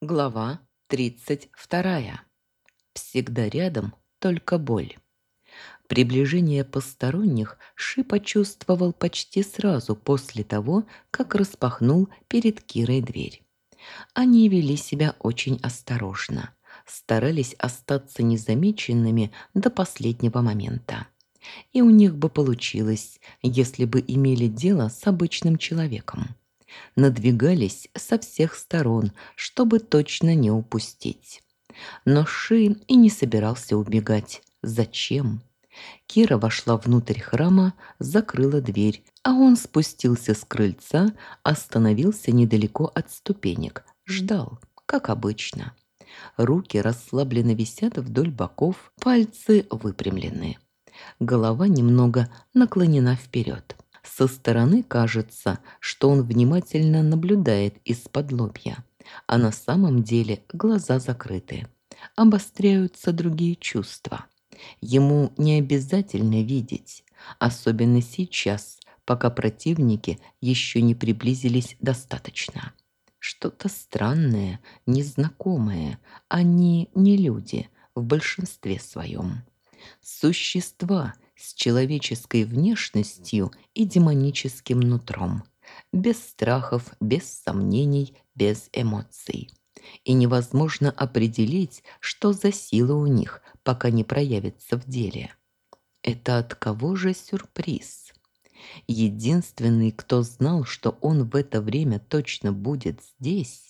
Глава 32. Всегда рядом только боль. Приближение посторонних Ши почувствовал почти сразу после того, как распахнул перед Кирой дверь. Они вели себя очень осторожно, старались остаться незамеченными до последнего момента. И у них бы получилось, если бы имели дело с обычным человеком надвигались со всех сторон, чтобы точно не упустить. Но Ши и не собирался убегать. Зачем? Кира вошла внутрь храма, закрыла дверь, а он спустился с крыльца, остановился недалеко от ступенек, ждал, как обычно. Руки расслабленно висят вдоль боков, пальцы выпрямлены. Голова немного наклонена вперед. Со стороны кажется, что он внимательно наблюдает из-под лобья, а на самом деле глаза закрыты. Обостряются другие чувства. Ему не обязательно видеть, особенно сейчас, пока противники еще не приблизились достаточно. Что-то странное, незнакомое. Они не люди в большинстве своем. Существа – с человеческой внешностью и демоническим нутром, без страхов, без сомнений, без эмоций. И невозможно определить, что за сила у них, пока не проявится в деле. Это от кого же сюрприз? Единственный, кто знал, что он в это время точно будет здесь,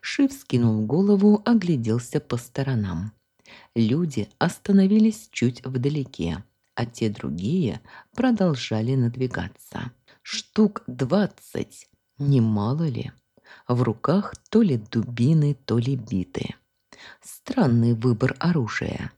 Шив скинул голову, огляделся по сторонам. Люди остановились чуть вдалеке, а те другие продолжали надвигаться. Штук двадцать, немало ли? В руках то ли дубины, то ли биты. Странный выбор оружия.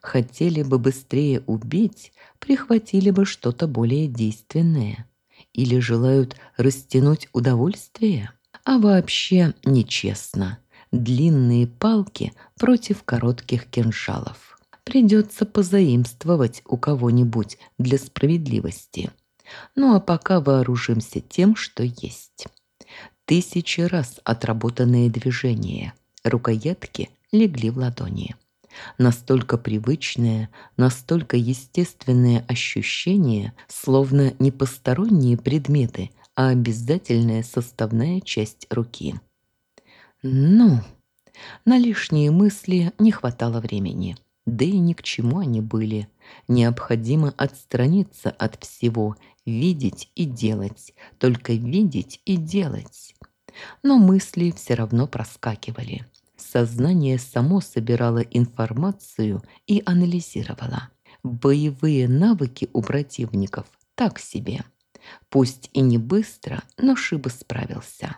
Хотели бы быстрее убить, прихватили бы что-то более действенное. Или желают растянуть удовольствие? А вообще нечестно. Длинные палки против коротких кинжалов придется позаимствовать у кого-нибудь для справедливости. Ну а пока вооружимся тем, что есть. Тысячи раз отработанные движения, рукоятки легли в ладони. Настолько привычное, настолько естественное ощущение, словно не посторонние предметы, а обязательная составная часть руки. Ну, на лишние мысли не хватало времени. Да и ни к чему они были. Необходимо отстраниться от всего, видеть и делать, только видеть и делать. Но мысли все равно проскакивали. Сознание само собирало информацию и анализировало. Боевые навыки у противников так себе. Пусть и не быстро, но Шиба справился.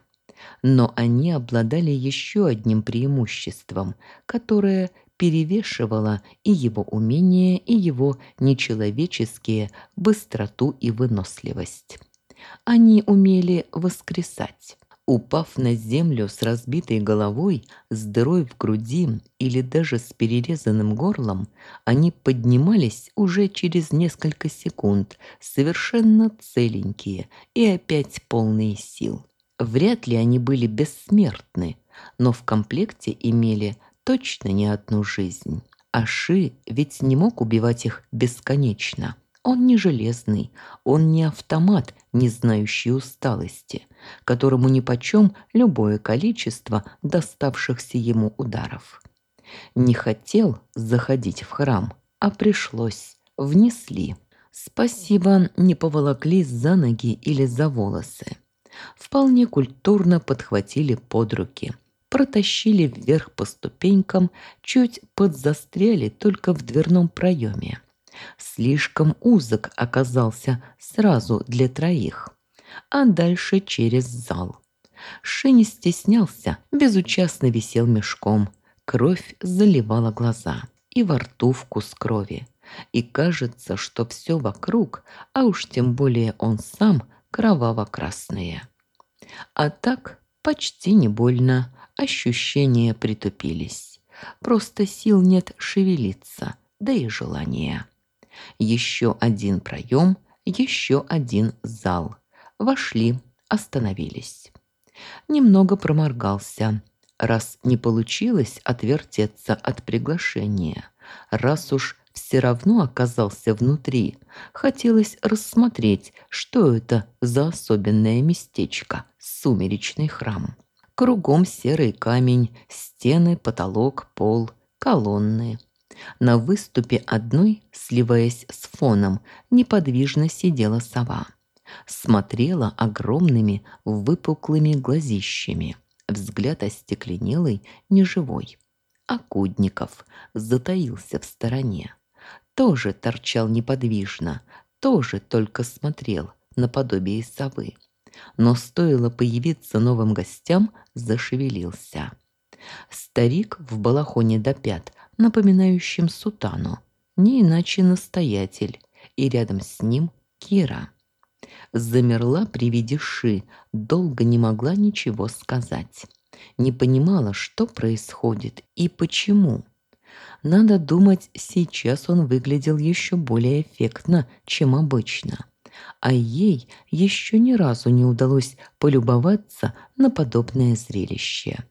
Но они обладали еще одним преимуществом, которое перевешивала и его умение, и его нечеловеческие быстроту и выносливость. Они умели воскресать. Упав на землю с разбитой головой, с дырой в груди или даже с перерезанным горлом, они поднимались уже через несколько секунд, совершенно целенькие и опять полные сил. Вряд ли они были бессмертны, но в комплекте имели точно не одну жизнь. А Ши ведь не мог убивать их бесконечно. Он не железный, он не автомат, не знающий усталости, которому нипочем любое количество доставшихся ему ударов. Не хотел заходить в храм, а пришлось, внесли. Спасибо, не поволокли за ноги или за волосы. Вполне культурно подхватили под руки – протащили вверх по ступенькам, чуть подзастряли только в дверном проеме. Слишком узок оказался сразу для троих, а дальше через зал. Ши не стеснялся, безучастно висел мешком. Кровь заливала глаза, и во рту вкус крови. И кажется, что все вокруг, а уж тем более он сам, кроваво-красные. А так почти не больно, ощущения притупились. Просто сил нет шевелиться, да и желания. Еще один проем, еще один зал. Вошли, остановились. Немного проморгался. раз не получилось отвертеться от приглашения, раз уж все равно оказался внутри, хотелось рассмотреть, что это за особенное местечко, сумеречный храм. Кругом серый камень, стены, потолок, пол, колонны. На выступе одной, сливаясь с фоном, неподвижно сидела сова. Смотрела огромными выпуклыми глазищами. Взгляд остекленелый, неживой. А Кудников затаился в стороне. Тоже торчал неподвижно, тоже только смотрел наподобие совы. Но стоило появиться новым гостям, зашевелился. Старик в балахоне до пят, напоминающем сутану, не иначе настоятель, и рядом с ним Кира. Замерла при виде Ши, долго не могла ничего сказать. Не понимала, что происходит и почему. Надо думать, сейчас он выглядел еще более эффектно, чем обычно. А ей еще ни разу не удалось полюбоваться на подобное зрелище.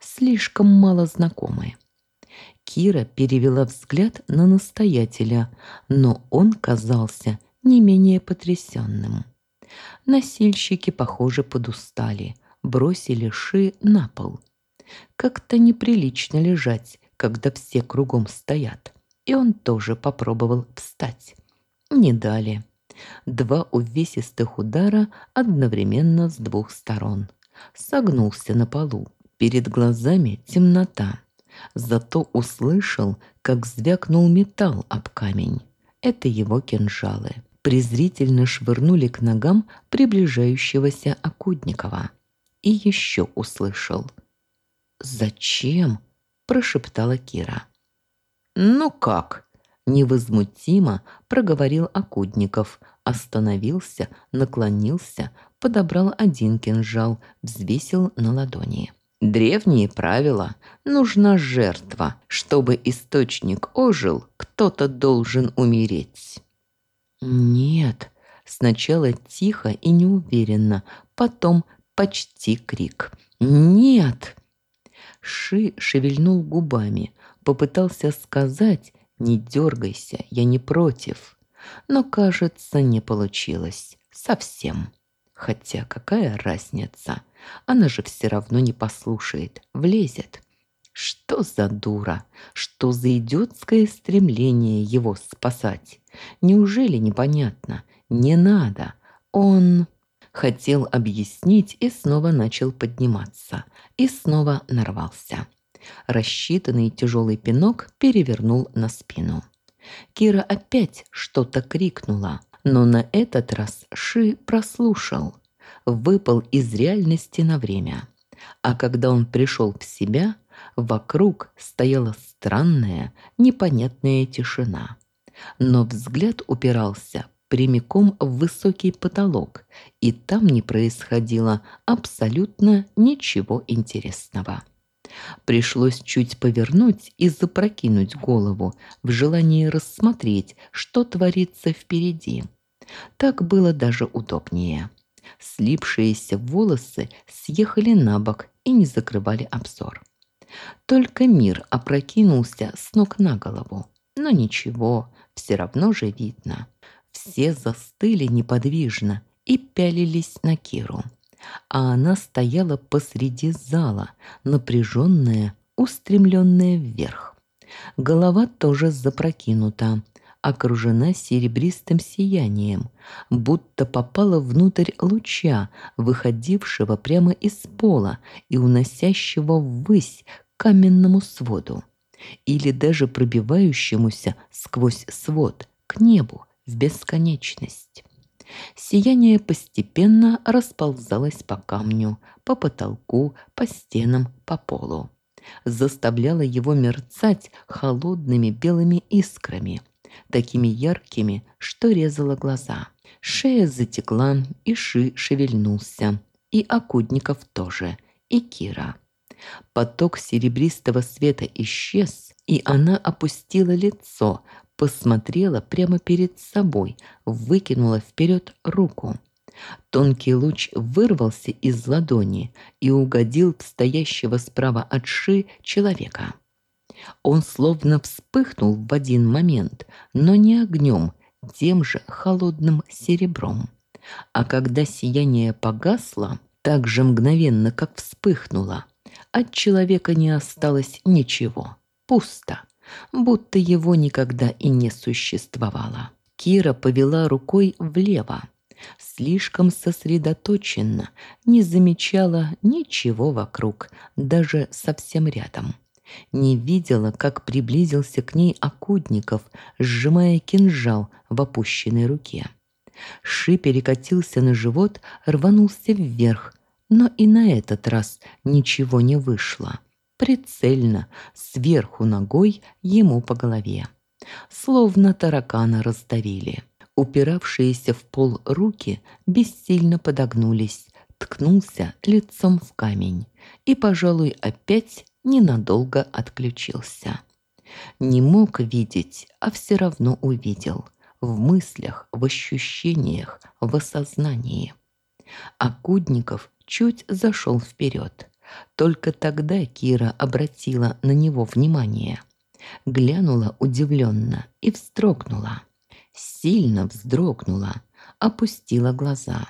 Слишком мало знакомое. Кира перевела взгляд на настоятеля, но он казался не менее потрясенным. Носильщики, похоже, подустали, бросили ши на пол. Как-то неприлично лежать, когда все кругом стоят. И он тоже попробовал встать. Не дали. Два увесистых удара одновременно с двух сторон. Согнулся на полу. Перед глазами темнота. Зато услышал, как звякнул металл об камень. Это его кинжалы презрительно швырнули к ногам приближающегося Акудникова. И еще услышал. «Зачем?» – прошептала Кира. «Ну как?» – невозмутимо проговорил Акудников, остановился, наклонился, подобрал один кинжал, взвесил на ладони. Древние правила. Нужна жертва. Чтобы источник ожил, кто-то должен умереть. «Нет». Сначала тихо и неуверенно, потом почти крик. «Нет!» Ши шевельнул губами, попытался сказать «Не дергайся, я не против». Но, кажется, не получилось. Совсем. Хотя какая разница? Она же все равно не послушает, влезет. Что за дура? Что за идиотское стремление его спасать? Неужели непонятно? Не надо. Он хотел объяснить и снова начал подниматься. И снова нарвался. Рассчитанный тяжелый пинок перевернул на спину. Кира опять что-то крикнула, но на этот раз Ши прослушал. Выпал из реальности на время. А когда он пришел в себя, вокруг стояла странная, непонятная тишина но взгляд упирался прямиком в высокий потолок, и там не происходило абсолютно ничего интересного. Пришлось чуть повернуть и запрокинуть голову в желании рассмотреть, что творится впереди. Так было даже удобнее. Слипшиеся волосы съехали на бок и не закрывали обзор. Только мир опрокинулся с ног на голову. Но ничего, все равно же видно. Все застыли неподвижно и пялились на Киру. А она стояла посреди зала, напряженная, устремленная вверх. Голова тоже запрокинута, окружена серебристым сиянием, будто попала внутрь луча, выходившего прямо из пола и уносящего ввысь каменному своду или даже пробивающемуся сквозь свод к небу в бесконечность. Сияние постепенно расползалось по камню, по потолку, по стенам, по полу. Заставляло его мерцать холодными белыми искрами, такими яркими, что резало глаза. Шея затекла, и Ши шевельнулся, и Акудников тоже, и Кира. Поток серебристого света исчез, и она опустила лицо, посмотрела прямо перед собой, выкинула вперед руку. Тонкий луч вырвался из ладони и угодил в стоящего справа от Ши человека. Он словно вспыхнул в один момент, но не огнем, тем же холодным серебром. А когда сияние погасло, так же мгновенно, как вспыхнуло, от человека не осталось ничего. Пусто, будто его никогда и не существовало. Кира повела рукой влево, слишком сосредоточенно, не замечала ничего вокруг, даже совсем рядом. Не видела, как приблизился к ней Акудников, сжимая кинжал в опущенной руке. Ши перекатился на живот, рванулся вверх, но и на этот раз ничего не вышло. Прицельно, сверху ногой ему по голове. Словно таракана раздавили. Упиравшиеся в пол руки бессильно подогнулись, ткнулся лицом в камень и, пожалуй, опять ненадолго отключился. Не мог видеть, а все равно увидел. В мыслях, в ощущениях, в осознании. А Кудников чуть зашел вперед. Только тогда Кира обратила на него внимание. Глянула удивленно и вздрогнула. Сильно вздрогнула, опустила глаза.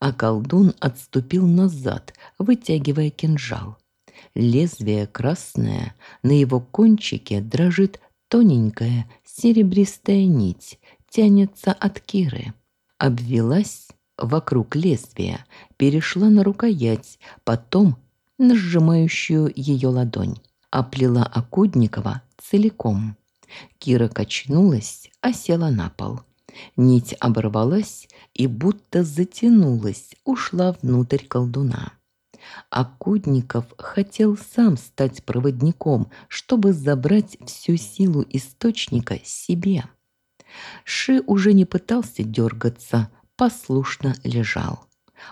А колдун отступил назад, вытягивая кинжал. Лезвие красное, на его кончике дрожит тоненькая серебристая нить, тянется от Киры. Обвелась вокруг лезвия, перешла на рукоять, потом на сжимающую ее ладонь. Оплела Акудникова целиком. Кира качнулась, а села на пол. Нить оборвалась и будто затянулась, ушла внутрь колдуна. А Кудников хотел сам стать проводником, чтобы забрать всю силу источника себе. Ши уже не пытался дергаться, послушно лежал.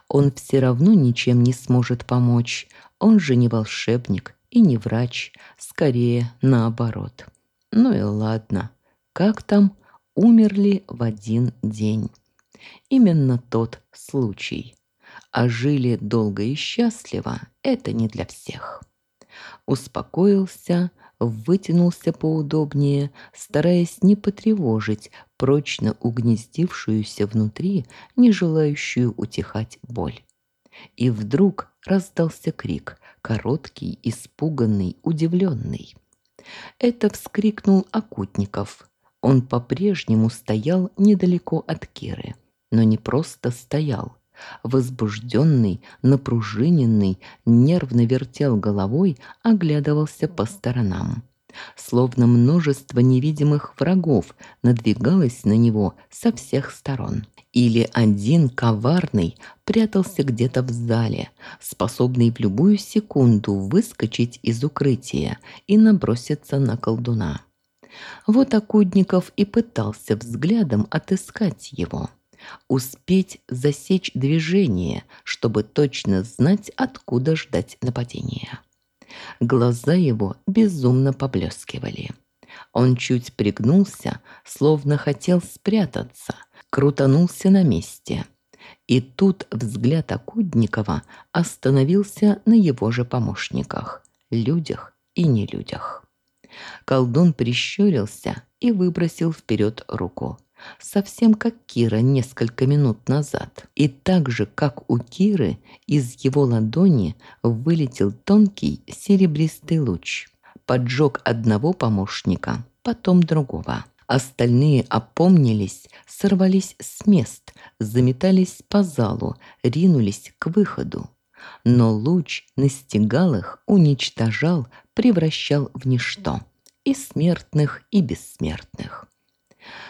Он все равно ничем не сможет помочь. Он же не волшебник и не врач, скорее наоборот. Ну и ладно. Как там? Умерли в один день. Именно тот случай а жили долго и счастливо, это не для всех. Успокоился, вытянулся поудобнее, стараясь не потревожить прочно угнездившуюся внутри, не желающую утихать боль. И вдруг раздался крик, короткий, испуганный, удивленный. Это вскрикнул Акутников. Он по-прежнему стоял недалеко от Киры, но не просто стоял, Возбужденный, напружиненный, нервно вертел головой, оглядывался по сторонам. Словно множество невидимых врагов надвигалось на него со всех сторон. Или один коварный прятался где-то в зале, способный в любую секунду выскочить из укрытия и наброситься на колдуна. Вот Акудников и пытался взглядом отыскать его успеть засечь движение, чтобы точно знать, откуда ждать нападения. Глаза его безумно поблескивали. Он чуть пригнулся, словно хотел спрятаться, крутанулся на месте. И тут взгляд Акудникова остановился на его же помощниках, людях и нелюдях. Колдун прищурился и выбросил вперед руку совсем как Кира несколько минут назад. И так же, как у Киры, из его ладони вылетел тонкий серебристый луч. Поджег одного помощника, потом другого. Остальные опомнились, сорвались с мест, заметались по залу, ринулись к выходу. Но луч настигал их, уничтожал, превращал в ничто. И смертных, и бессмертных.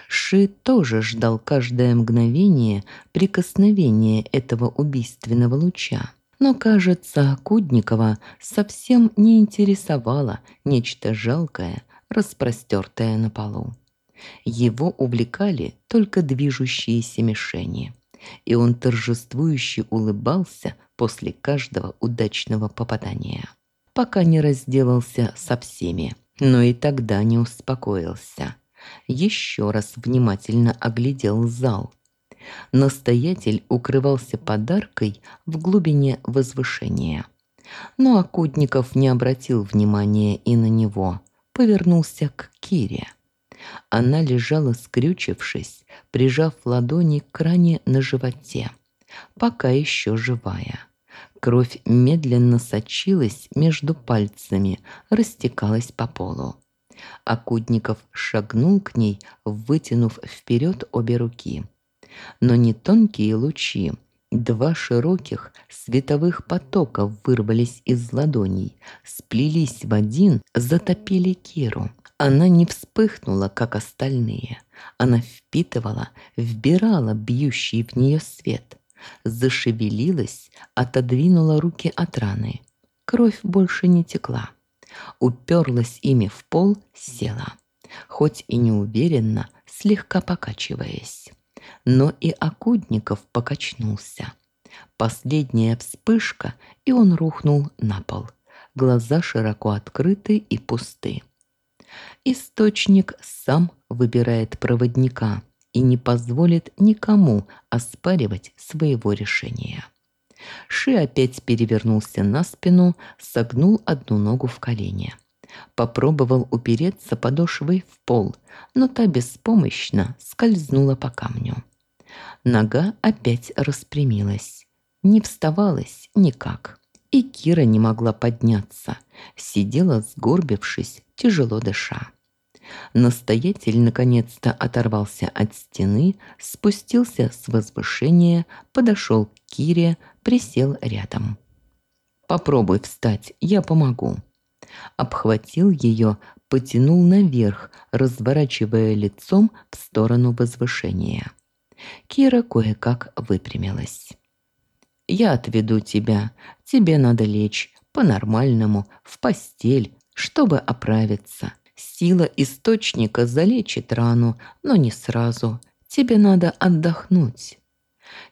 Ши тоже ждал каждое мгновение прикосновения этого убийственного луча. Но, кажется, Кудникова совсем не интересовало нечто жалкое, распростертое на полу. Его увлекали только движущиеся мишени, и он торжествующе улыбался после каждого удачного попадания, пока не разделался со всеми, но и тогда не успокоился – еще раз внимательно оглядел зал. Настоятель укрывался подаркой в глубине возвышения. Но Акудников не обратил внимания и на него, повернулся к Кире. Она лежала скрючившись, прижав ладони к ране на животе, пока еще живая. Кровь медленно сочилась между пальцами, растекалась по полу. Акудников шагнул к ней, вытянув вперед обе руки. Но не тонкие лучи, два широких световых потока вырвались из ладоней, сплелись в один, затопили Киру. Она не вспыхнула, как остальные. Она впитывала, вбирала бьющий в нее свет. Зашевелилась, отодвинула руки от раны. Кровь больше не текла уперлась ими в пол, села, хоть и неуверенно, слегка покачиваясь. Но и Акудников покачнулся. Последняя вспышка, и он рухнул на пол. Глаза широко открыты и пусты. Источник сам выбирает проводника и не позволит никому оспаривать своего решения. Ши опять перевернулся на спину, согнул одну ногу в колени. Попробовал упереться подошвой в пол, но та беспомощно скользнула по камню. Нога опять распрямилась. Не вставалась никак. И Кира не могла подняться. Сидела, сгорбившись, тяжело дыша. Настоятель наконец-то оторвался от стены, спустился с возвышения, подошел к Кире, присел рядом. «Попробуй встать, я помогу». Обхватил ее, потянул наверх, разворачивая лицом в сторону возвышения. Кира кое-как выпрямилась. «Я отведу тебя. Тебе надо лечь по-нормальному, в постель, чтобы оправиться. Сила источника залечит рану, но не сразу. Тебе надо отдохнуть».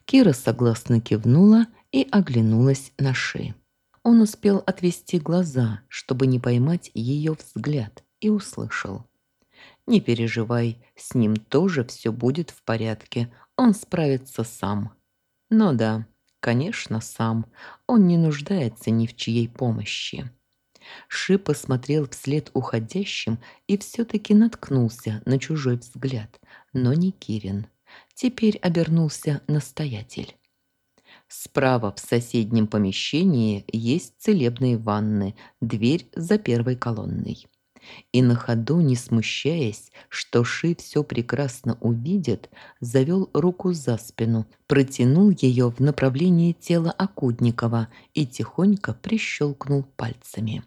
Кира согласно кивнула и оглянулась на Ши. Он успел отвести глаза, чтобы не поймать ее взгляд, и услышал. «Не переживай, с ним тоже все будет в порядке, он справится сам». «Ну да, конечно, сам. Он не нуждается ни в чьей помощи». Ши посмотрел вслед уходящим и все-таки наткнулся на чужой взгляд, но не Кирин. Теперь обернулся настоятель. Справа в соседнем помещении есть целебные ванны, дверь за первой колонной. И на ходу, не смущаясь, что Ши все прекрасно увидит, завел руку за спину, протянул ее в направлении тела Акудникова и тихонько прищелкнул пальцами.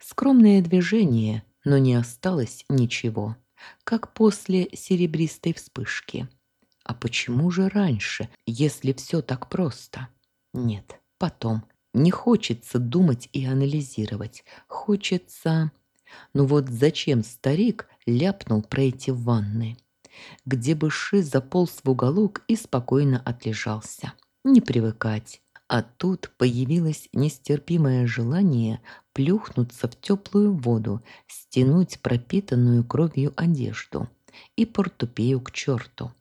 Скромное движение, но не осталось ничего, как после серебристой вспышки. А почему же раньше, если все так просто? Нет, потом. Не хочется думать и анализировать. Хочется... Ну вот зачем старик ляпнул про эти ванны? Где бы Ши заполз в уголок и спокойно отлежался. Не привыкать. А тут появилось нестерпимое желание плюхнуться в теплую воду, стянуть пропитанную кровью одежду и портупею к черту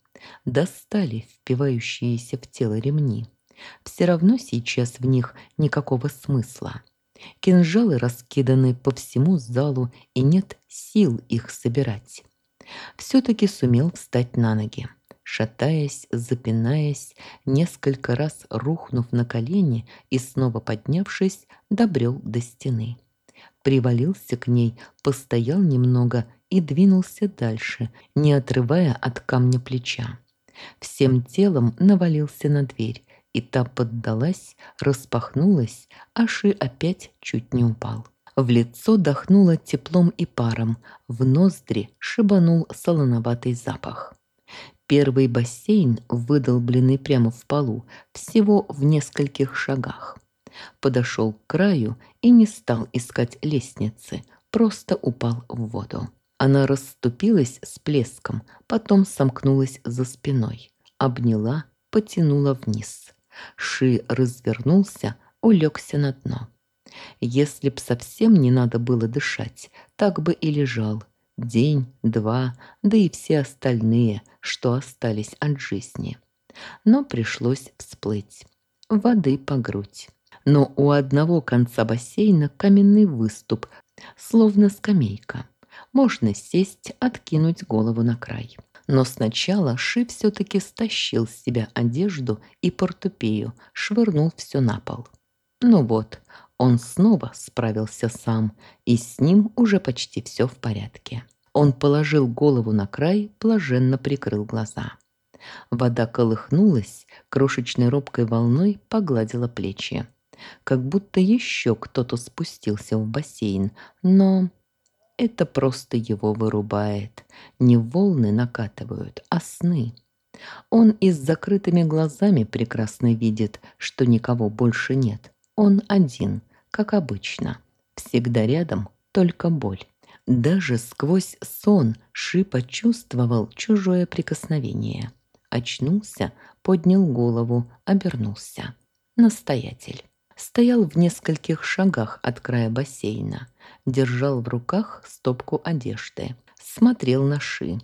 достали впивающиеся в тело ремни. Все равно сейчас в них никакого смысла. Кинжалы раскиданы по всему залу, и нет сил их собирать. Все-таки сумел встать на ноги. Шатаясь, запинаясь, несколько раз рухнув на колени и снова поднявшись, добрел до стены. Привалился к ней, постоял немного и двинулся дальше, не отрывая от камня плеча. Всем телом навалился на дверь, и та поддалась, распахнулась, а Ши опять чуть не упал. В лицо дохнуло теплом и паром, в ноздри шибанул солоноватый запах. Первый бассейн, выдолбленный прямо в полу, всего в нескольких шагах. Подошел к краю и не стал искать лестницы, просто упал в воду. Она расступилась с плеском, потом сомкнулась за спиной, обняла, потянула вниз. Ши развернулся, улегся на дно. Если б совсем не надо было дышать, так бы и лежал. День, два, да и все остальные, что остались от жизни. Но пришлось всплыть. Воды по грудь. Но у одного конца бассейна каменный выступ, словно скамейка. Можно сесть, откинуть голову на край. Но сначала Ши все-таки стащил с себя одежду и портупею, швырнул все на пол. Ну вот, он снова справился сам, и с ним уже почти все в порядке. Он положил голову на край, блаженно прикрыл глаза. Вода колыхнулась, крошечной робкой волной погладила плечи. Как будто еще кто-то спустился в бассейн, но это просто его вырубает. Не волны накатывают, а сны. Он и с закрытыми глазами прекрасно видит, что никого больше нет. Он один, как обычно. Всегда рядом только боль. Даже сквозь сон Ши почувствовал чужое прикосновение. Очнулся, поднял голову, обернулся. Настоятель. Стоял в нескольких шагах от края бассейна. Держал в руках стопку одежды. Смотрел на Ши.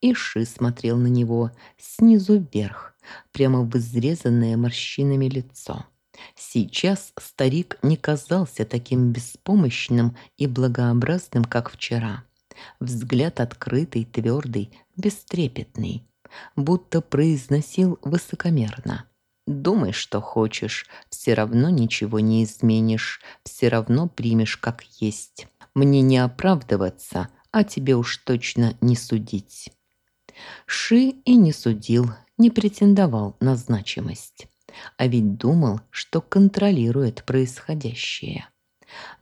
И Ши смотрел на него снизу вверх, прямо в изрезанное морщинами лицо. Сейчас старик не казался таким беспомощным и благообразным, как вчера. Взгляд открытый, твердый, бестрепетный, будто произносил высокомерно. «Думай, что хочешь, все равно ничего не изменишь, все равно примешь как есть. Мне не оправдываться, а тебе уж точно не судить». Ши и не судил, не претендовал на значимость а ведь думал, что контролирует происходящее.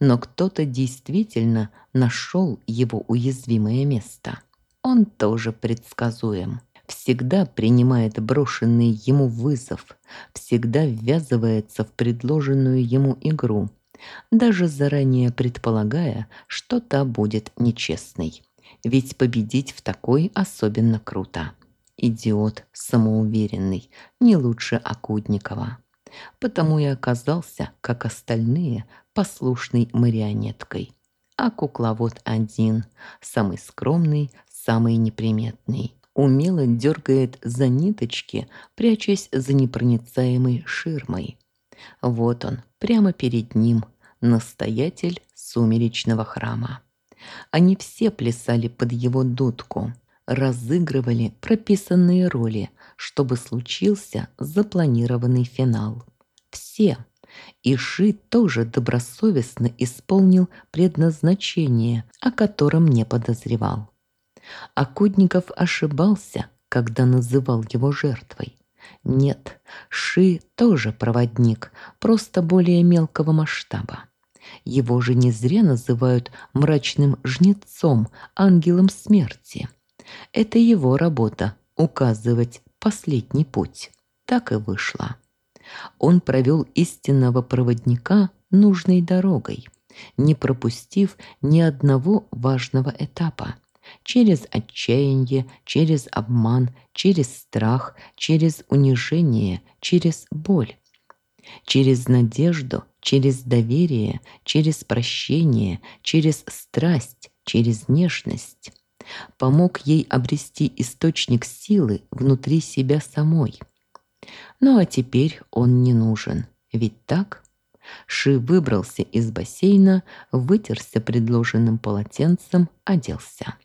Но кто-то действительно нашел его уязвимое место. Он тоже предсказуем. Всегда принимает брошенный ему вызов, всегда ввязывается в предложенную ему игру, даже заранее предполагая, что та будет нечестной. Ведь победить в такой особенно круто идиот самоуверенный, не лучше Акудникова. Потому и оказался, как остальные, послушной марионеткой. А кукловод один, самый скромный, самый неприметный. Умело дергает за ниточки, прячась за непроницаемой ширмой. Вот он, прямо перед ним, настоятель сумеречного храма. Они все плясали под его дудку – разыгрывали прописанные роли, чтобы случился запланированный финал. Все. И Ши тоже добросовестно исполнил предназначение, о котором не подозревал. Акудников ошибался, когда называл его жертвой. Нет, Ши тоже проводник, просто более мелкого масштаба. Его же не зря называют мрачным жнецом, ангелом смерти – это его работа – указывать последний путь. Так и вышло. Он провел истинного проводника нужной дорогой, не пропустив ни одного важного этапа. Через отчаяние, через обман, через страх, через унижение, через боль. Через надежду, через доверие, через прощение, через страсть, через нежность помог ей обрести источник силы внутри себя самой. Ну а теперь он не нужен, ведь так? Ши выбрался из бассейна, вытерся предложенным полотенцем, оделся.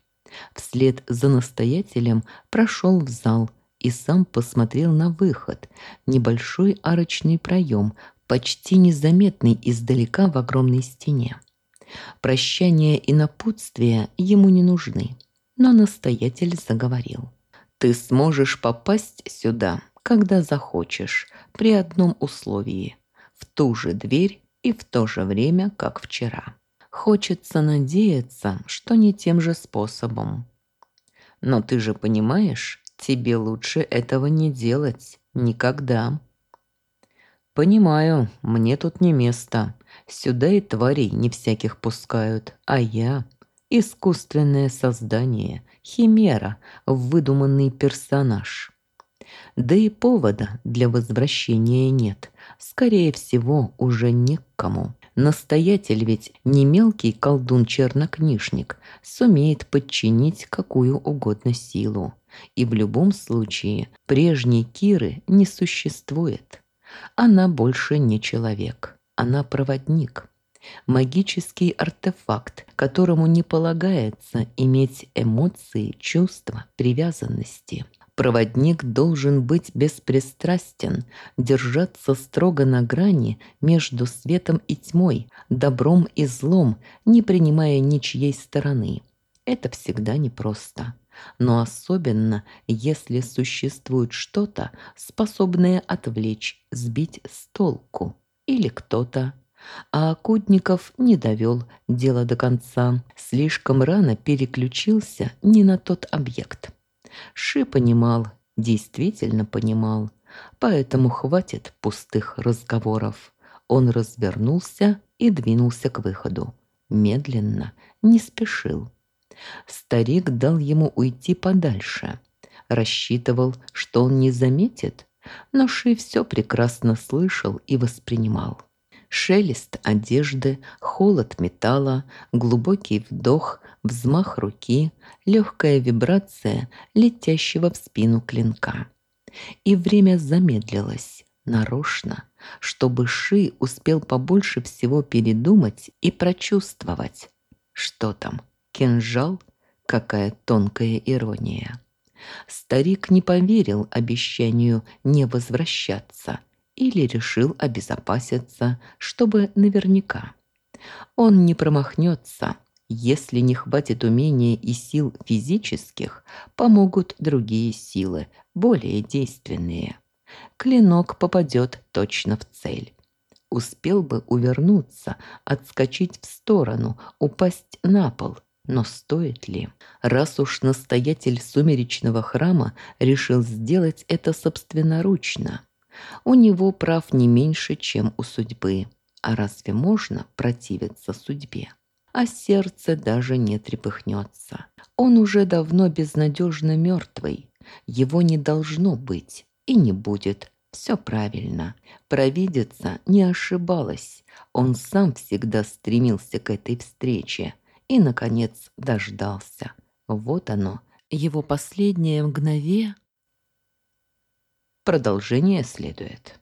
Вслед за настоятелем прошел в зал и сам посмотрел на выход, небольшой арочный проем, почти незаметный издалека в огромной стене. Прощания и напутствия ему не нужны но настоятель заговорил. «Ты сможешь попасть сюда, когда захочешь, при одном условии – в ту же дверь и в то же время, как вчера. Хочется надеяться, что не тем же способом. Но ты же понимаешь, тебе лучше этого не делать. Никогда». «Понимаю, мне тут не место. Сюда и тварей не всяких пускают, а я Искусственное создание, химера, выдуманный персонаж. Да и повода для возвращения нет. Скорее всего, уже некому. Настоятель ведь не мелкий колдун-чернокнижник, сумеет подчинить какую угодно силу. И в любом случае прежней Киры не существует. Она больше не человек, она проводник. Магический артефакт, которому не полагается иметь эмоции, чувства, привязанности. Проводник должен быть беспристрастен, держаться строго на грани между светом и тьмой, добром и злом, не принимая ничьей стороны. Это всегда непросто. Но особенно, если существует что-то, способное отвлечь, сбить с толку. Или кто-то. А Кутников не довел дело до конца. Слишком рано переключился не на тот объект. Ши понимал, действительно понимал. Поэтому хватит пустых разговоров. Он развернулся и двинулся к выходу. Медленно, не спешил. Старик дал ему уйти подальше. Рассчитывал, что он не заметит, но Ши все прекрасно слышал и воспринимал. Шелест одежды, холод металла, глубокий вдох, взмах руки, легкая вибрация летящего в спину клинка. И время замедлилось, нарочно, чтобы Ши успел побольше всего передумать и прочувствовать, что там, кинжал, какая тонкая ирония. Старик не поверил обещанию не возвращаться или решил обезопаситься, чтобы наверняка. Он не промахнется. Если не хватит умения и сил физических, помогут другие силы, более действенные. Клинок попадет точно в цель. Успел бы увернуться, отскочить в сторону, упасть на пол. Но стоит ли? Раз уж настоятель сумеречного храма решил сделать это собственноручно – у него прав не меньше, чем у судьбы. А разве можно противиться судьбе? А сердце даже не трепыхнется. Он уже давно безнадежно мертвый. Его не должно быть и не будет. Все правильно. Провидица не ошибалась. Он сам всегда стремился к этой встрече и, наконец, дождался. Вот оно, его последнее мгновение Продолжение следует.